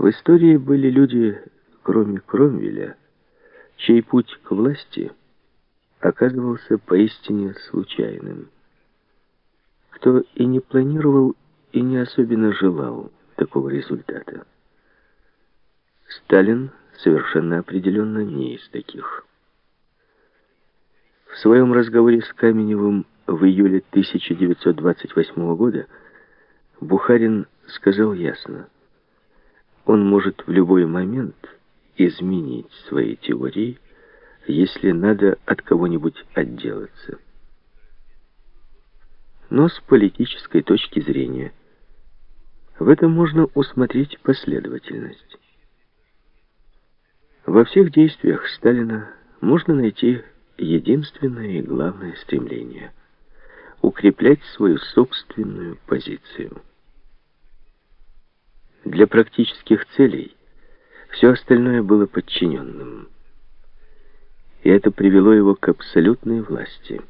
В истории были люди, кроме Кромвеля, чей путь к власти оказывался поистине случайным. Кто и не планировал, и не особенно желал такого результата. Сталин совершенно определенно не из таких. В своем разговоре с Каменевым в июле 1928 года Бухарин сказал ясно, он может в любой момент изменить свои теории, если надо от кого-нибудь отделаться. Но с политической точки зрения в этом можно усмотреть последовательность. Во всех действиях Сталина можно найти единственное и главное стремление — укреплять свою собственную позицию. Для практических целей все остальное было подчиненным. И это привело его к абсолютной власти.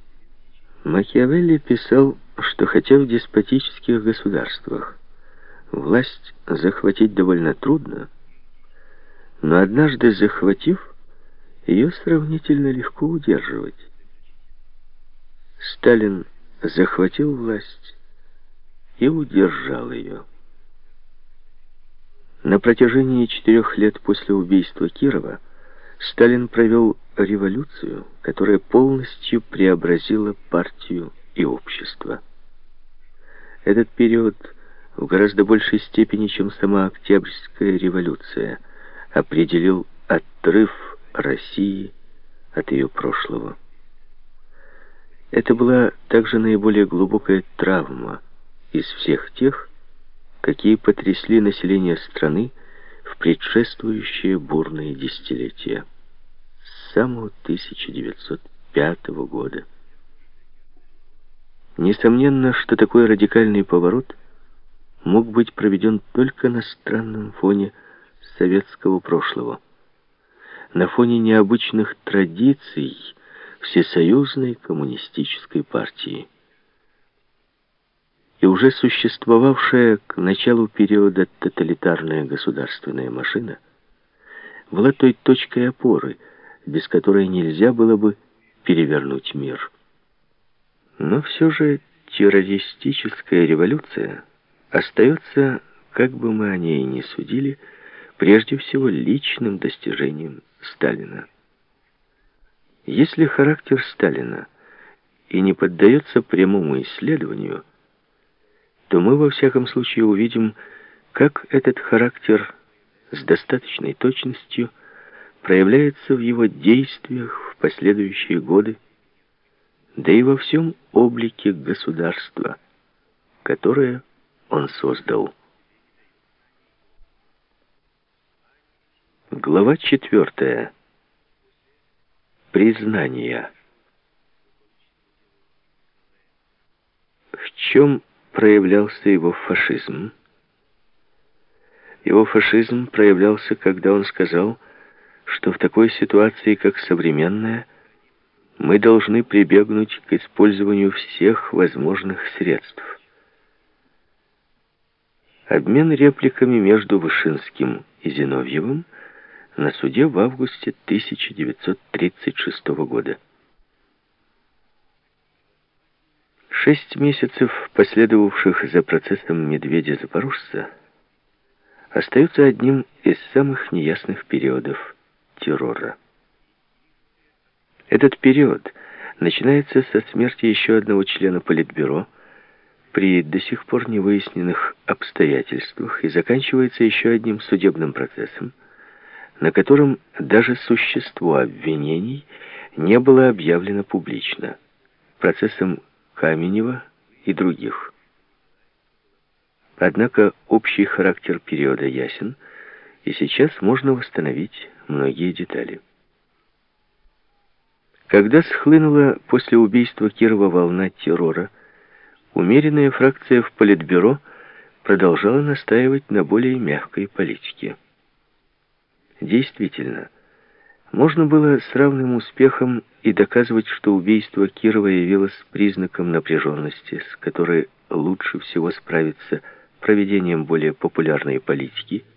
Макиавелли писал, что хотя в деспотических государствах власть захватить довольно трудно, но однажды захватив, ее сравнительно легко удерживать. Сталин захватил власть и удержал ее. На протяжении четырех лет после убийства Кирова Сталин провел революцию, которая полностью преобразила партию и общество. Этот период в гораздо большей степени, чем сама Октябрьская революция, определил отрыв России от ее прошлого. Это была также наиболее глубокая травма из всех тех, какие потрясли население страны в предшествующие бурные десятилетия. С самого 1905 года. Несомненно, что такой радикальный поворот мог быть проведен только на странном фоне советского прошлого, на фоне необычных традиций Всесоюзной коммунистической партии и уже существовавшая к началу периода тоталитарная государственная машина была той точкой опоры, без которой нельзя было бы перевернуть мир. Но все же террористическая революция остается, как бы мы о ней ни судили, прежде всего личным достижением Сталина. Если характер Сталина и не поддается прямому исследованию, то мы во всяком случае увидим, как этот характер с достаточной точностью проявляется в его действиях в последующие годы, да и во всем облике государства, которое он создал. Глава четвертая. Признание. В чем проявлялся его фашизм? Его фашизм проявлялся, когда он сказал, что в такой ситуации, как современная, мы должны прибегнуть к использованию всех возможных средств. Обмен репликами между Вышинским и Зиновьевым на суде в августе 1936 года. Шесть месяцев, последовавших за процессом Медведя-Запорожца, остаются одним из самых неясных периодов террора. Этот период начинается со смерти еще одного члена Политбюро при до сих пор не выясненных обстоятельствах и заканчивается еще одним судебным процессом, на котором даже существо обвинений не было объявлено публично, процессом Каменева и других. Однако общий характер периода ясен, и сейчас можно восстановить многие детали. Когда схлынула после убийства Кирова волна террора, умеренная фракция в Политбюро продолжала настаивать на более мягкой политике. Действительно, можно было с равным успехом и доказывать, что убийство Кирова явилось признаком напряженности, с которой лучше всего справиться проведением более популярной политики –